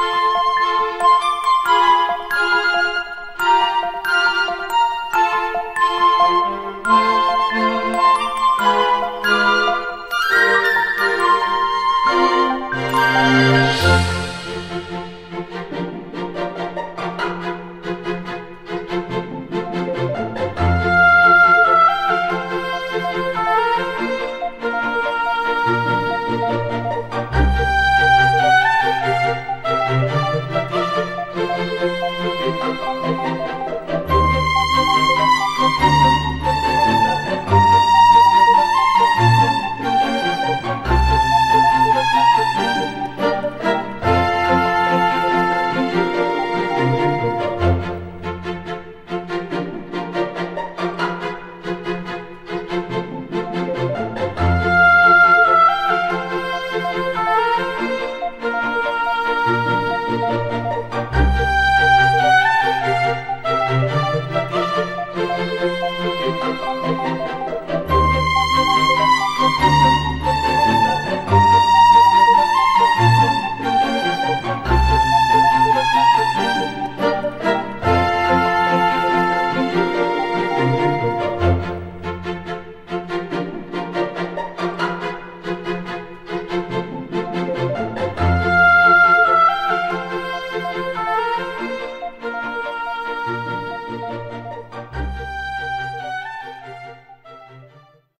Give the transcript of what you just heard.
you